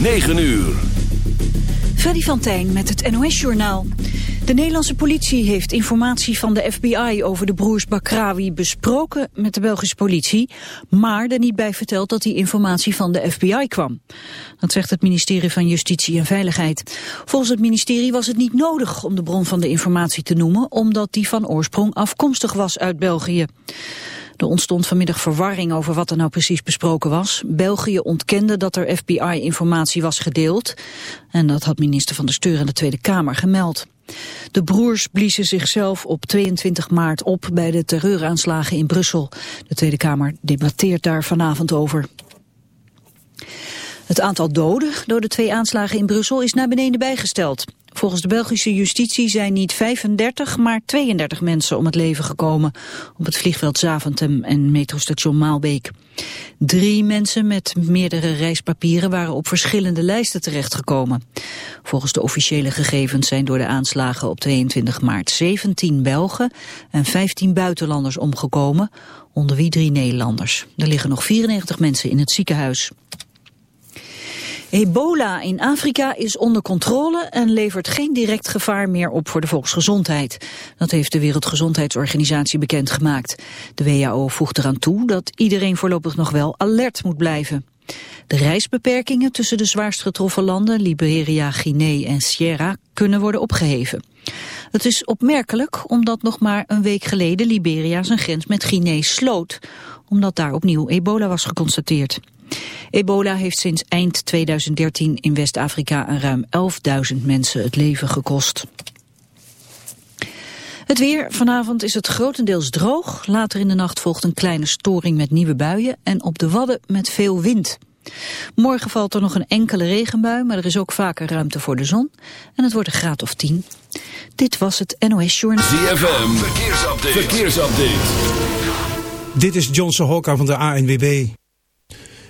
9 uur. Freddy van Tijn met het NOS-journaal. De Nederlandse politie heeft informatie van de FBI over de broers Bakrawi besproken met de Belgische politie, maar er niet bij verteld dat die informatie van de FBI kwam. Dat zegt het ministerie van Justitie en Veiligheid. Volgens het ministerie was het niet nodig om de bron van de informatie te noemen, omdat die van oorsprong afkomstig was uit België. Er ontstond vanmiddag verwarring over wat er nou precies besproken was. België ontkende dat er FBI-informatie was gedeeld. En dat had minister van de Steur in de Tweede Kamer gemeld. De broers bliezen zichzelf op 22 maart op bij de terreuraanslagen in Brussel. De Tweede Kamer debatteert daar vanavond over. Het aantal doden door de twee aanslagen in Brussel is naar beneden bijgesteld. Volgens de Belgische justitie zijn niet 35, maar 32 mensen om het leven gekomen op het vliegveld Zaventem en metrostation Maalbeek. Drie mensen met meerdere reispapieren waren op verschillende lijsten terechtgekomen. Volgens de officiële gegevens zijn door de aanslagen op 22 maart 17 Belgen en 15 buitenlanders omgekomen, onder wie drie Nederlanders. Er liggen nog 94 mensen in het ziekenhuis. Ebola in Afrika is onder controle en levert geen direct gevaar meer op voor de volksgezondheid. Dat heeft de Wereldgezondheidsorganisatie bekendgemaakt. De WHO voegt eraan toe dat iedereen voorlopig nog wel alert moet blijven. De reisbeperkingen tussen de zwaarst getroffen landen, Liberia, Guinea en Sierra, kunnen worden opgeheven. Het is opmerkelijk omdat nog maar een week geleden Liberia zijn grens met Guinea sloot, omdat daar opnieuw ebola was geconstateerd. Ebola heeft sinds eind 2013 in West-Afrika een ruim 11.000 mensen het leven gekost. Het weer. Vanavond is het grotendeels droog. Later in de nacht volgt een kleine storing met nieuwe buien en op de Wadden met veel wind. Morgen valt er nog een enkele regenbui, maar er is ook vaker ruimte voor de zon. En het wordt een graad of 10. Dit was het NOS Journal. ZFM. Verkeersupdate. Verkeersupdate. Dit is Johnson Hokka van de ANWB.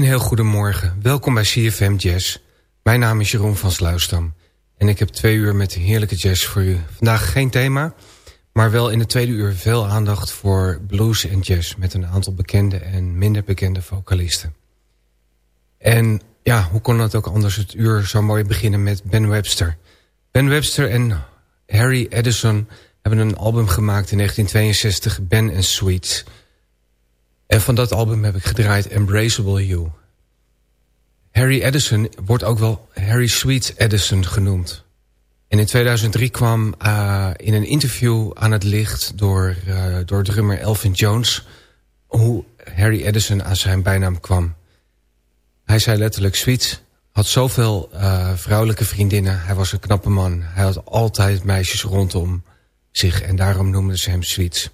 Een heel goedemorgen. Welkom bij CFM Jazz. Mijn naam is Jeroen van Sluisdam. En ik heb twee uur met heerlijke jazz voor u. Vandaag geen thema, maar wel in de tweede uur veel aandacht voor blues en jazz... met een aantal bekende en minder bekende vocalisten. En ja, hoe kon het ook anders het uur zo mooi beginnen met Ben Webster. Ben Webster en Harry Edison hebben een album gemaakt in 1962, Ben and Sweets... En van dat album heb ik gedraaid Embraceable You. Harry Edison wordt ook wel Harry Sweet Edison genoemd. En in 2003 kwam uh, in een interview aan het licht door, uh, door drummer Elvin Jones... hoe Harry Edison aan zijn bijnaam kwam. Hij zei letterlijk, Sweet had zoveel uh, vrouwelijke vriendinnen. Hij was een knappe man. Hij had altijd meisjes rondom zich en daarom noemden ze hem Sweets.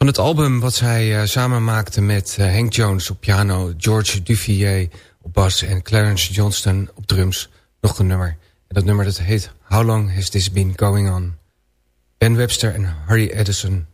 Van het album wat zij uh, samen maakte met uh, Hank Jones op piano... George Duvier op bas en Clarence Johnston op drums... nog een nummer. En dat nummer dat heet How Long Has This Been Going On? Ben Webster en Harry Edison...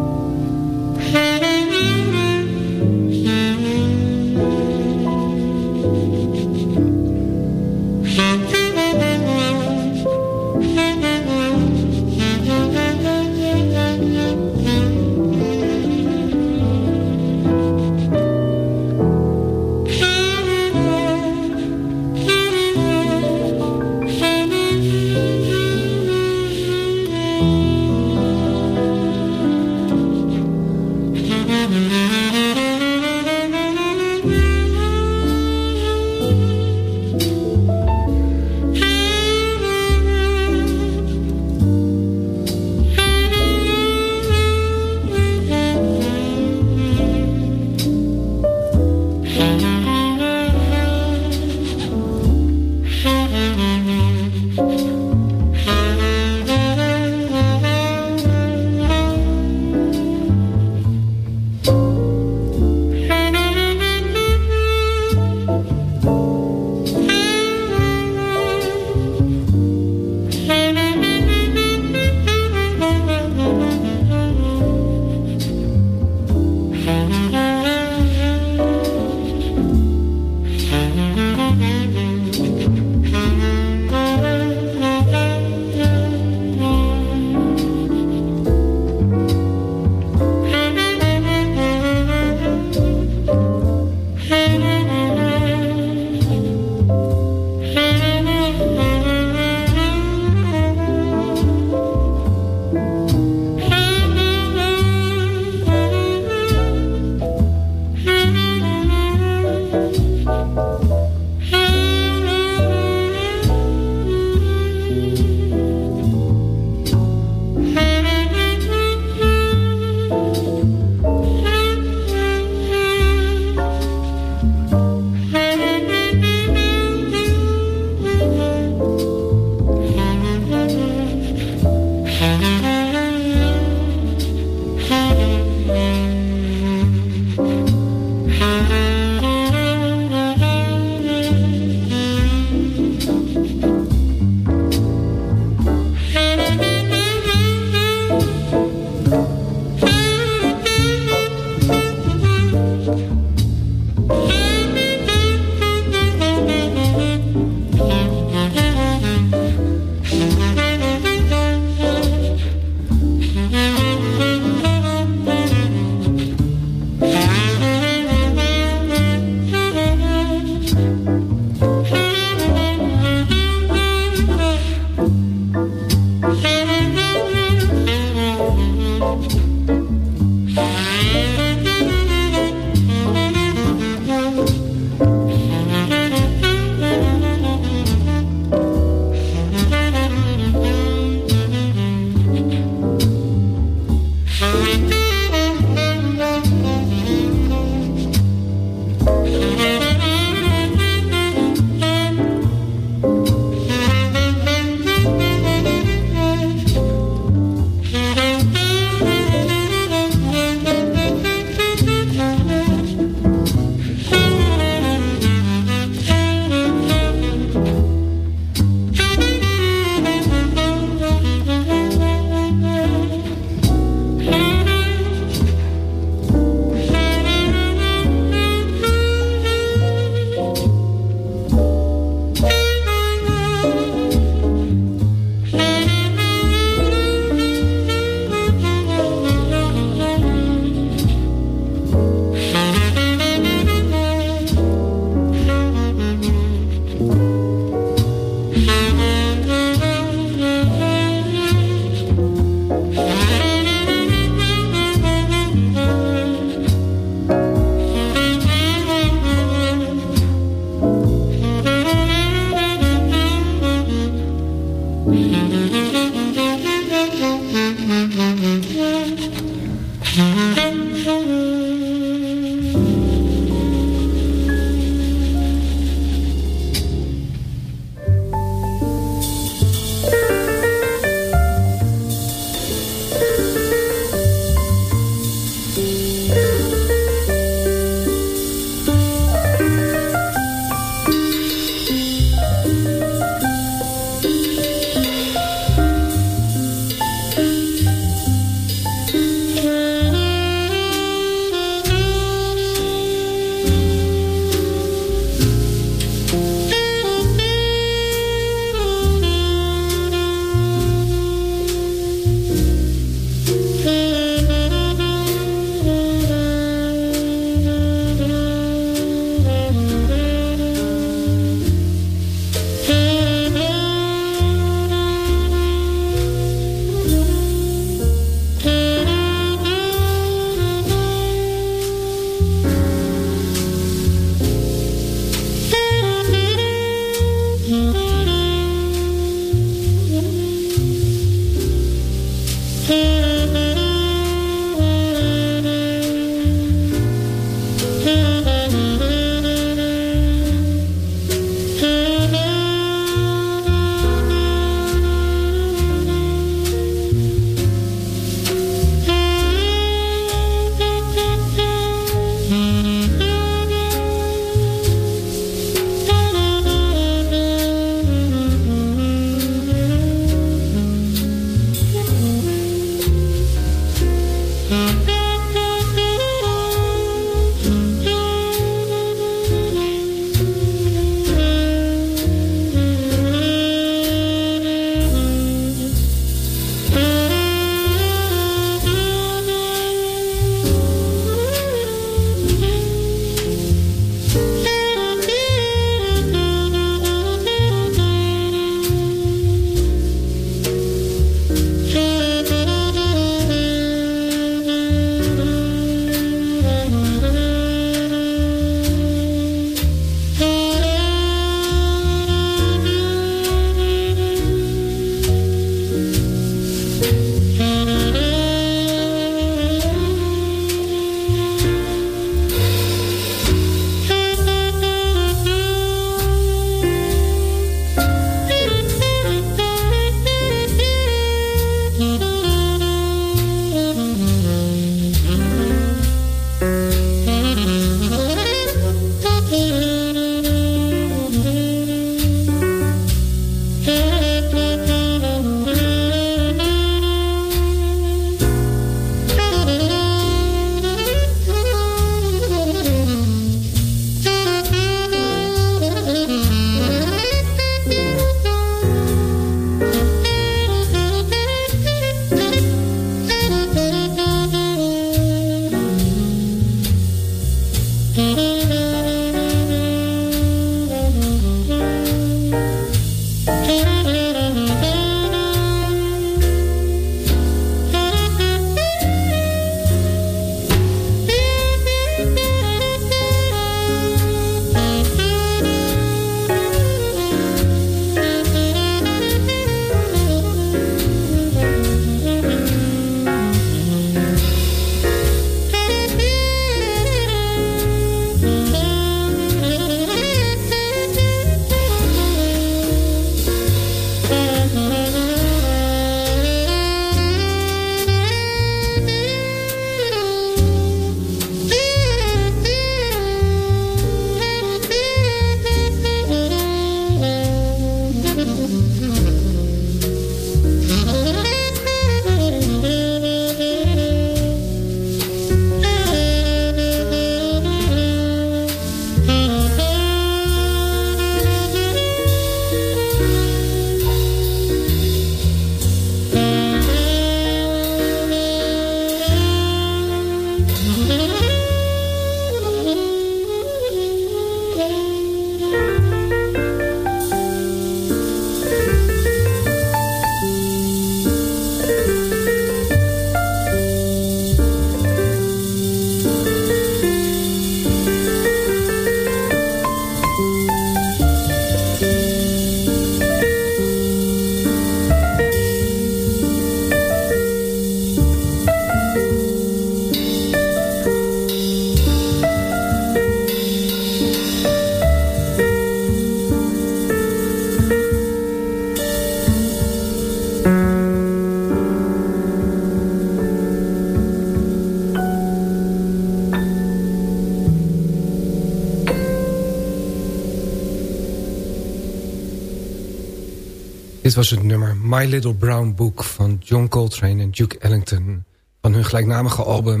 Dit was het nummer My Little Brown Book van John Coltrane en Duke Ellington... van hun gelijknamige album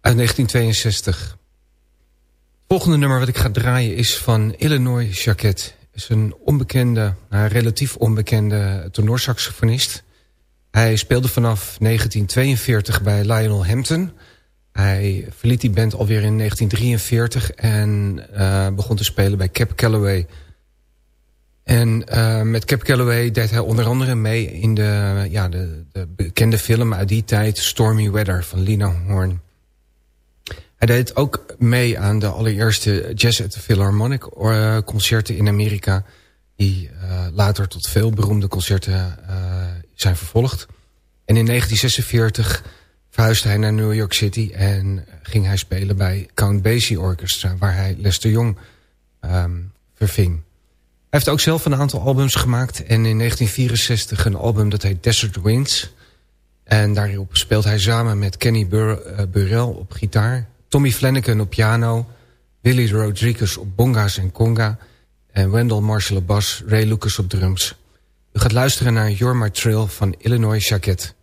uit 1962. Het volgende nummer wat ik ga draaien is van Illinois Jacquet. is een onbekende, nou, relatief onbekende tenorsaxofonist. Hij speelde vanaf 1942 bij Lionel Hampton... Hij verliet die band alweer in 1943 en uh, begon te spelen bij Cap Calloway en uh, met Cap Calloway deed hij onder andere mee in de, ja, de, de bekende film uit die tijd... Stormy Weather van Lina Horn. Hij deed ook mee aan de allereerste Jazz at the Philharmonic uh, concerten in Amerika... die uh, later tot veel beroemde concerten zijn vervolgd. En in 1946 verhuisde hij naar New York City... en ging hij spelen bij Count Basie Orchestra... waar hij Lester Young um, verving heeft ook zelf een aantal albums gemaakt. En in 1964 een album dat heet Desert Winds. En daarop speelt hij samen met Kenny Bur uh, Burrell op gitaar. Tommy Flanagan op piano. Willie Rodriguez op bonga's en conga. En Wendell Marshall op bas. Ray Lucas op drums. U gaat luisteren naar You're My Trail van Illinois Jacquet.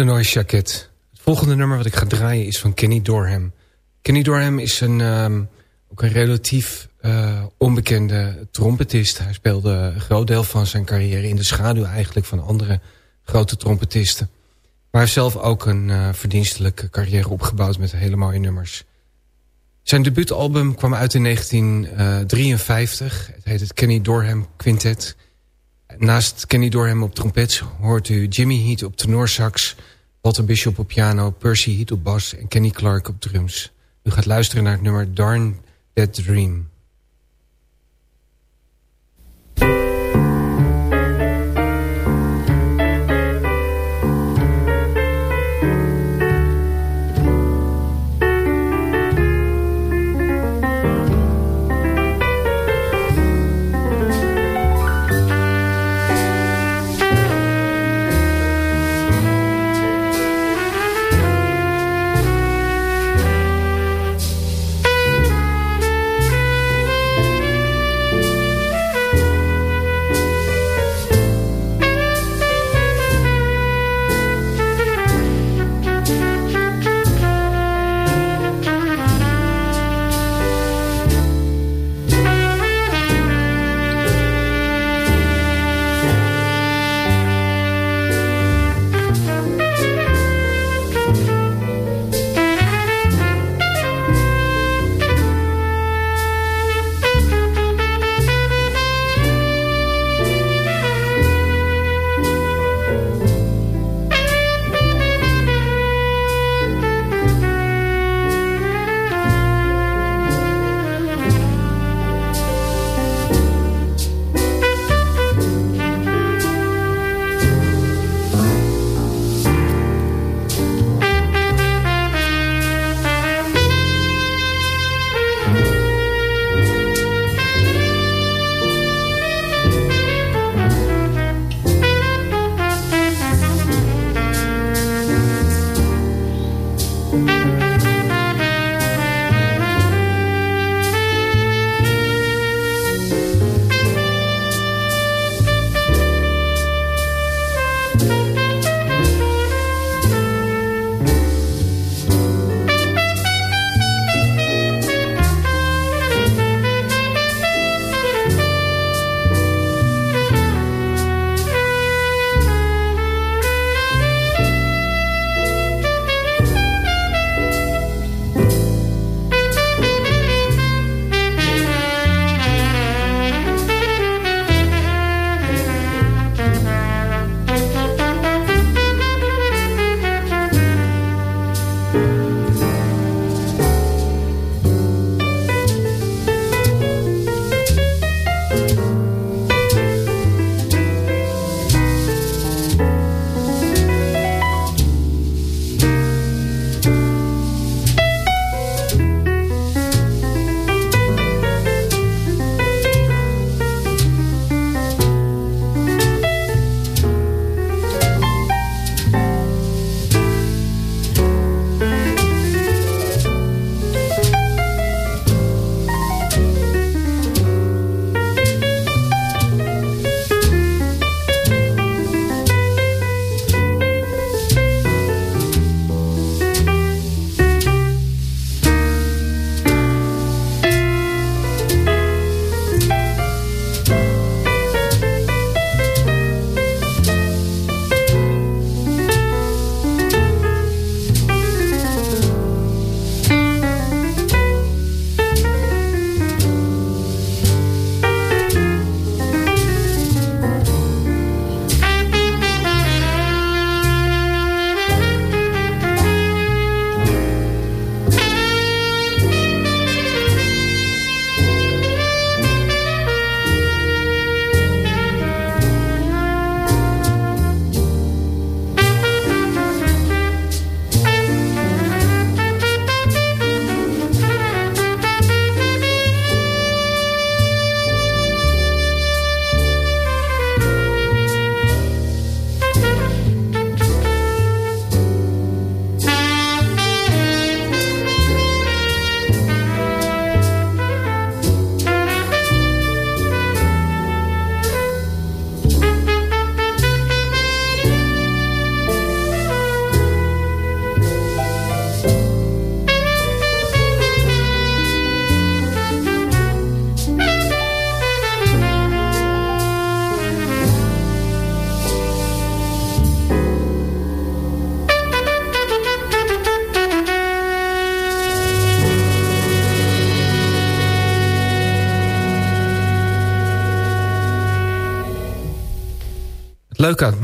Illinois Jacket. Het volgende nummer wat ik ga draaien is van Kenny Dorham. Kenny Dorham is een, um, ook een relatief uh, onbekende trompetist. Hij speelde een groot deel van zijn carrière in de schaduw eigenlijk van andere grote trompetisten. Maar hij heeft zelf ook een uh, verdienstelijke carrière opgebouwd met hele mooie nummers. Zijn debuutalbum kwam uit in 1953. Uh, het heet het Kenny Dorham Quintet. Naast Kenny Dorham op trompet hoort u Jimmy Heat op tenorsax... Walter Bishop op piano, Percy Heat op bas en Kenny Clark op drums. U gaat luisteren naar het nummer Darn That Dream.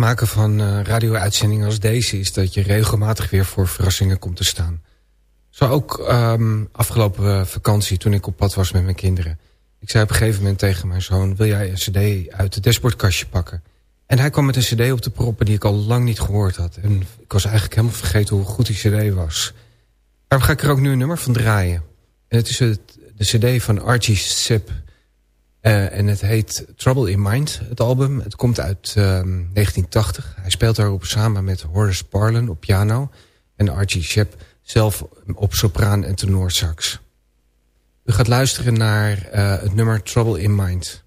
Maken van uh, radio-uitzendingen als deze... is dat je regelmatig weer voor verrassingen komt te staan. Zo ook um, afgelopen vakantie toen ik op pad was met mijn kinderen. Ik zei op een gegeven moment tegen mijn zoon... wil jij een cd uit het dashboardkastje pakken? En hij kwam met een cd op de proppen die ik al lang niet gehoord had. En ik was eigenlijk helemaal vergeten hoe goed die cd was. Daarom ga ik er ook nu een nummer van draaien. En het is het, de cd van Archie Sip... Uh, en het heet Trouble in Mind, het album. Het komt uit uh, 1980. Hij speelt daarop samen met Horace Parlan op piano... en Archie Shep zelf op sopraan en tenorsax. U gaat luisteren naar uh, het nummer Trouble in Mind...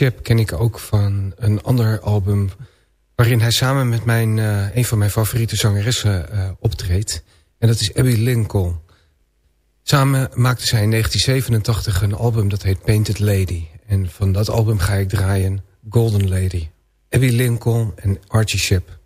Shep ken ik ook van een ander album... waarin hij samen met mijn, uh, een van mijn favoriete zangeressen uh, optreedt. En dat is Abby Lincoln. Samen maakten zij in 1987 een album dat heet Painted Lady. En van dat album ga ik draaien Golden Lady. Abby Lincoln en Archie Shep.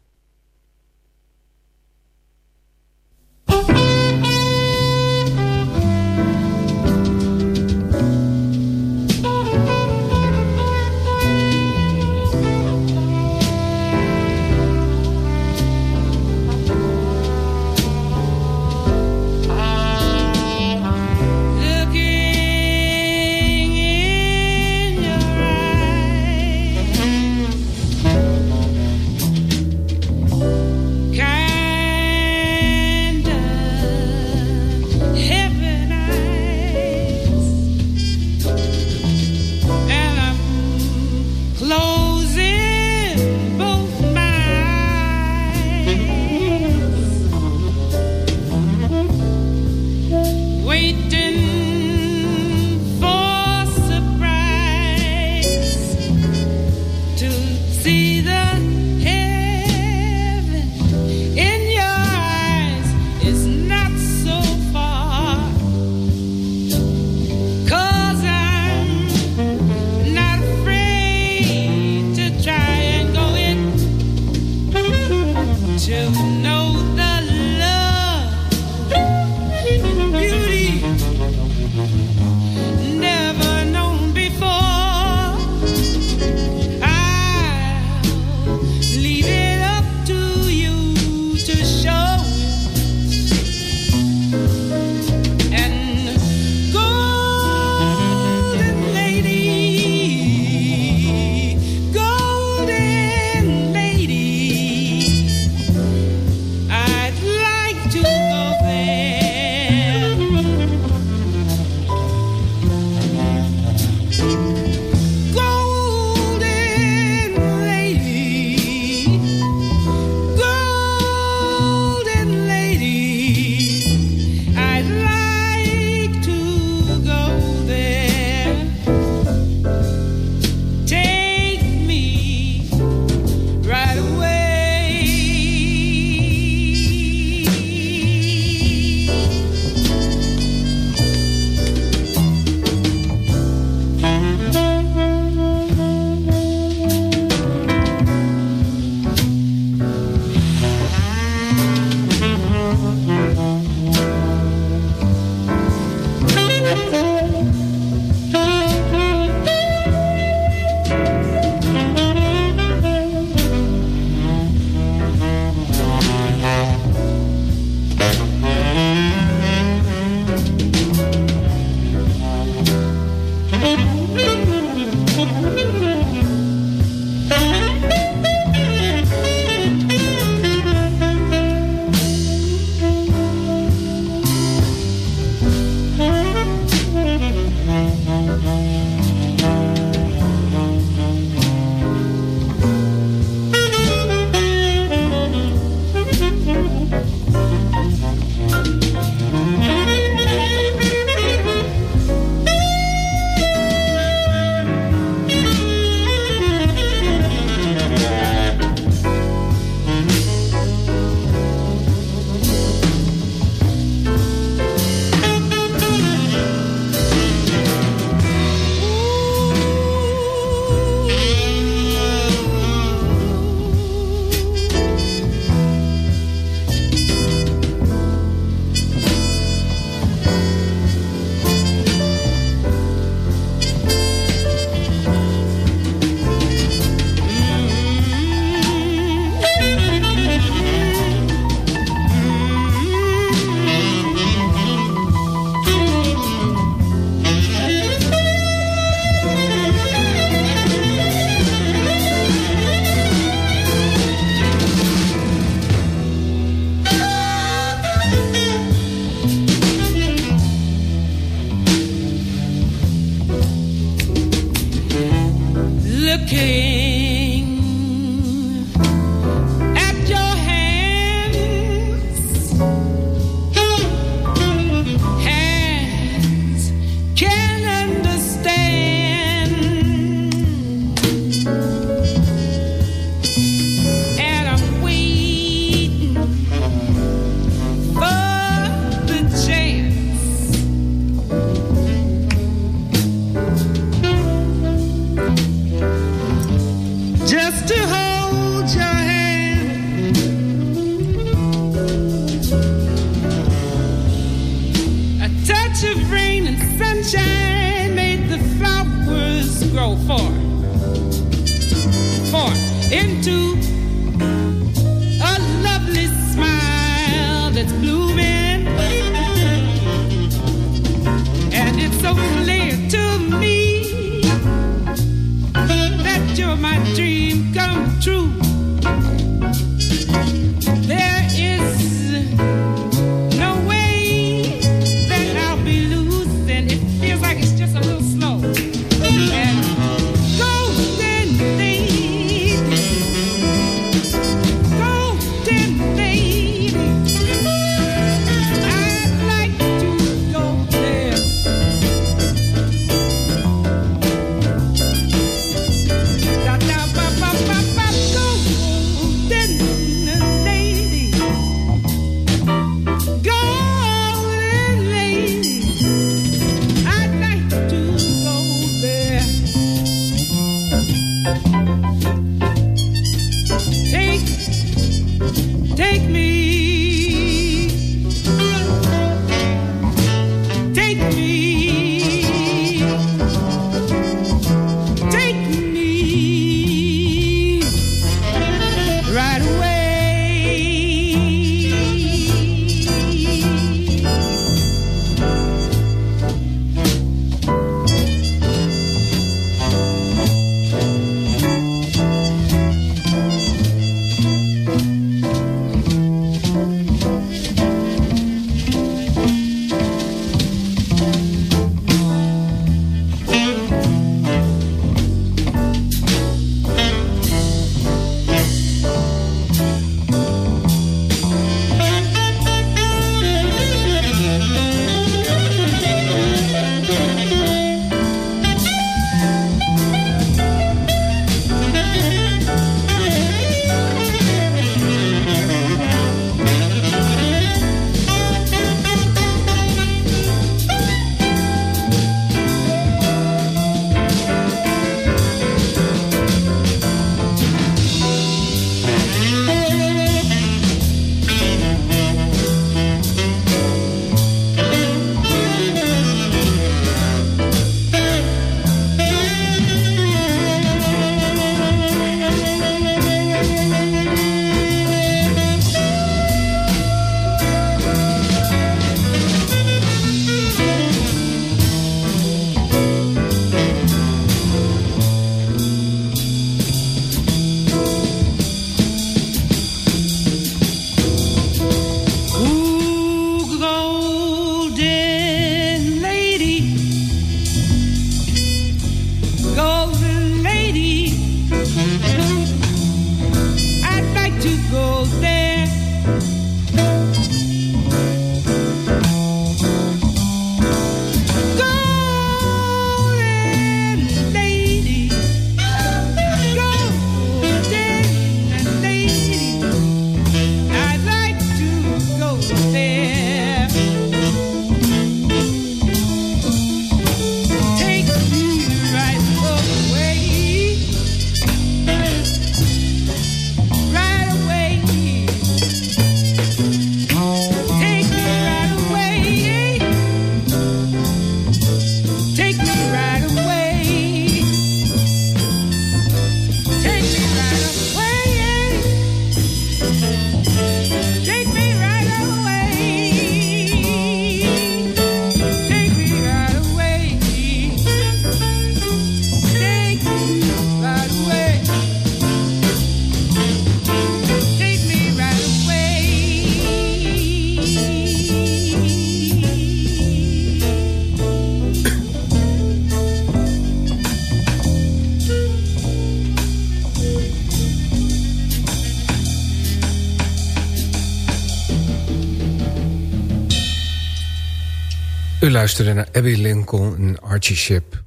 Luisterde naar Abby Lincoln en Archie Ship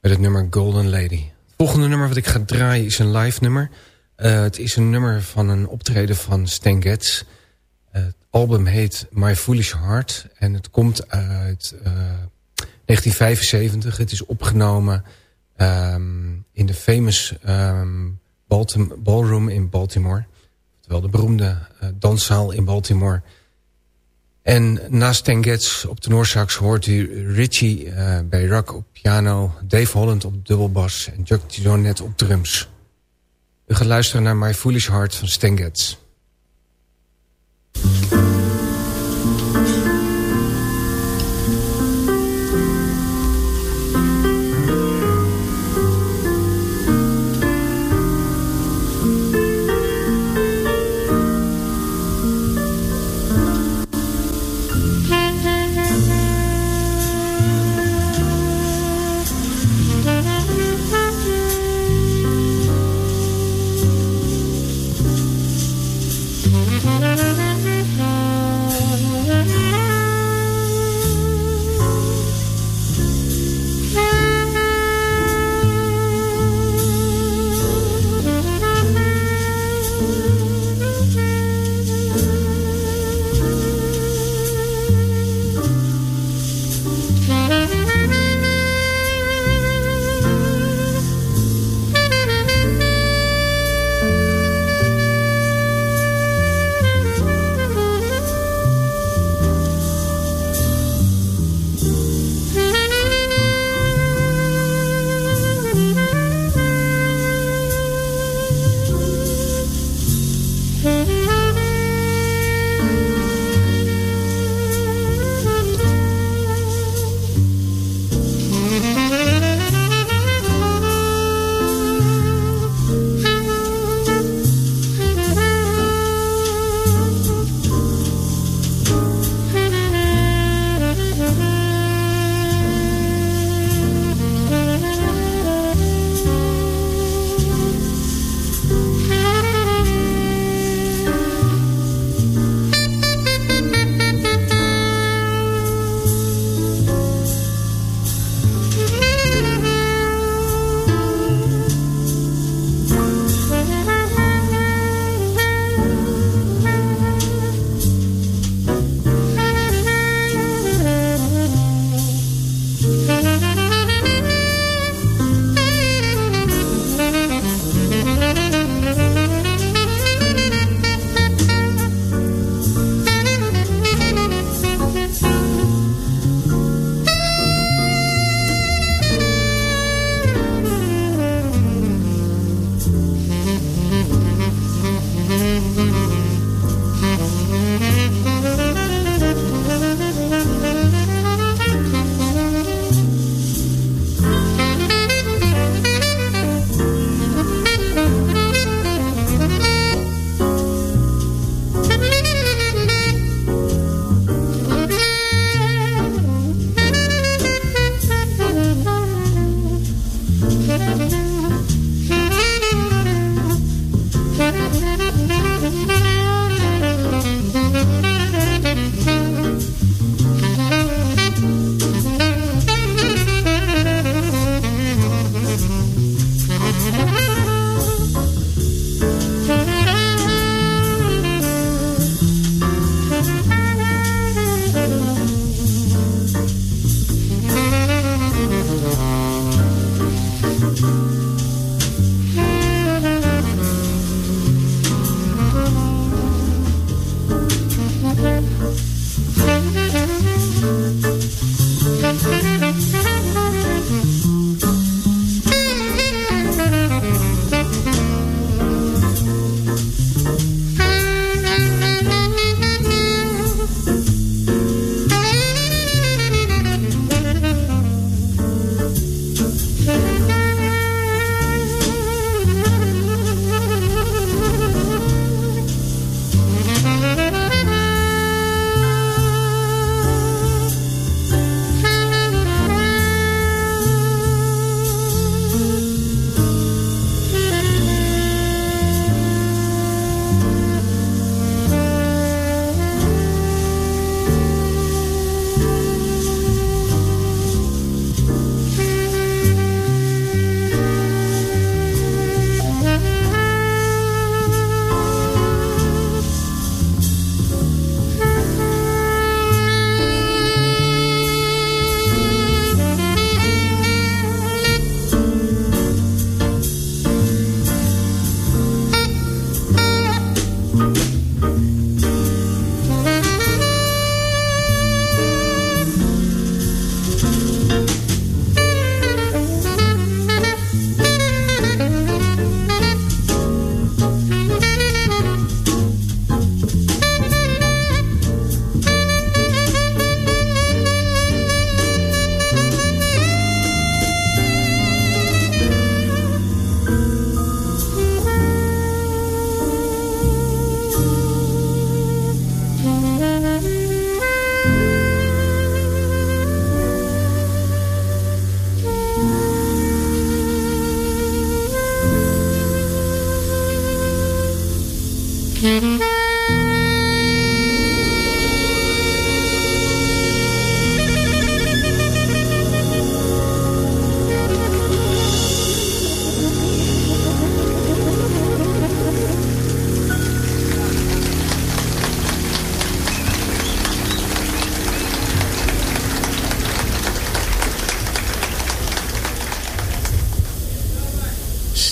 met het nummer Golden Lady. Het volgende nummer wat ik ga draaien is een live nummer. Uh, het is een nummer van een optreden van Stan Getz. Uh, het album heet My Foolish Heart en het komt uit uh, eh, 1975. Het is opgenomen um, in de famous um, Ballroom in Baltimore. Terwijl de beroemde danszaal in Baltimore... En naast Stan op de Noorsax hoort u Richie uh, bij rock op piano... Dave Holland op dubbelbas en Chuck Jonet op drums. U gaat luisteren naar My Foolish Heart van Stan.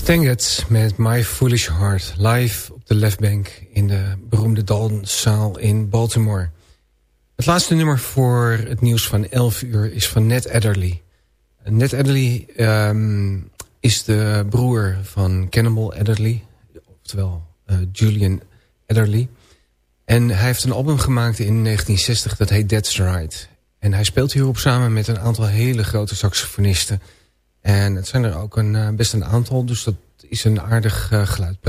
Stanget met My Foolish Heart live op de left bank in de beroemde Daltonzaal in Baltimore. Het laatste nummer voor het nieuws van 11 uur is van Ned Adderley. Ned Adderley um, is de broer van Cannibal Adderley, oftewel uh, Julian Adderley. En hij heeft een album gemaakt in 1960 dat heet That's Right. En hij speelt hierop samen met een aantal hele grote saxofonisten... En het zijn er ook een, uh, best een aantal, dus dat is een aardig uh, geluid.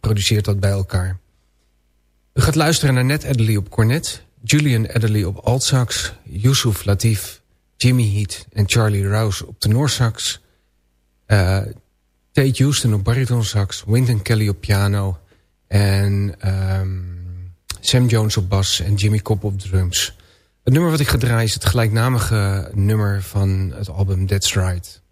produceert dat bij elkaar. U gaat luisteren naar Ned Adderley op cornet... Julian Adderley op altsax... Yusuf Latif, Jimmy Heat en Charlie Rouse op tenorsax... Uh, Tate Houston op baritonsax... Wynton Kelly op piano... en um, Sam Jones op bas en Jimmy Cobb op drums... Het nummer wat ik ga draaien is het gelijknamige nummer van het album That's Right.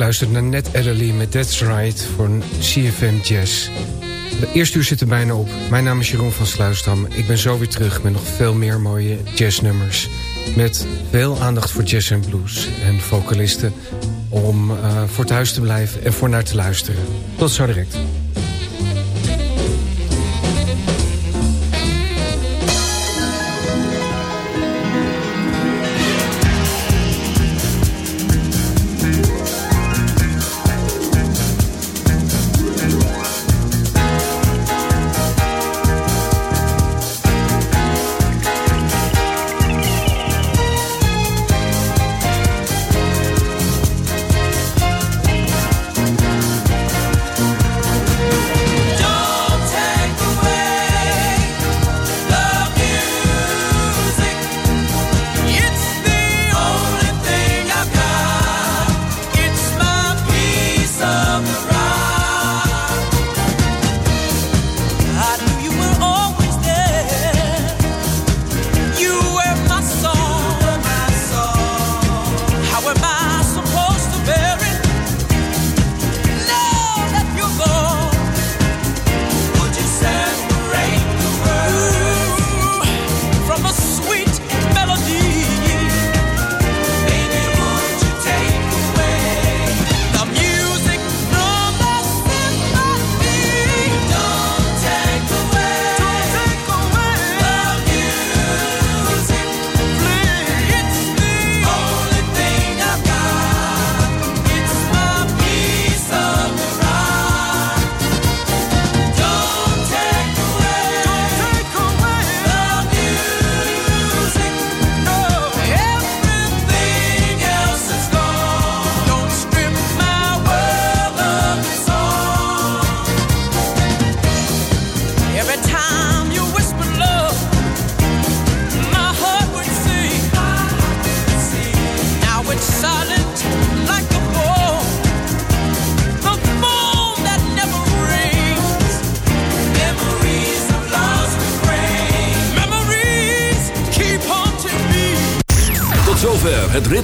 Luistert naar Net Adderley met That's Right voor CFM Jazz. De eerste uur zit er bijna op. Mijn naam is Jeroen van Sluisdam. Ik ben zo weer terug met nog veel meer mooie jazznummers. Met veel aandacht voor jazz en blues en vocalisten... om uh, voor het huis te blijven en voor naar te luisteren. Tot zo direct.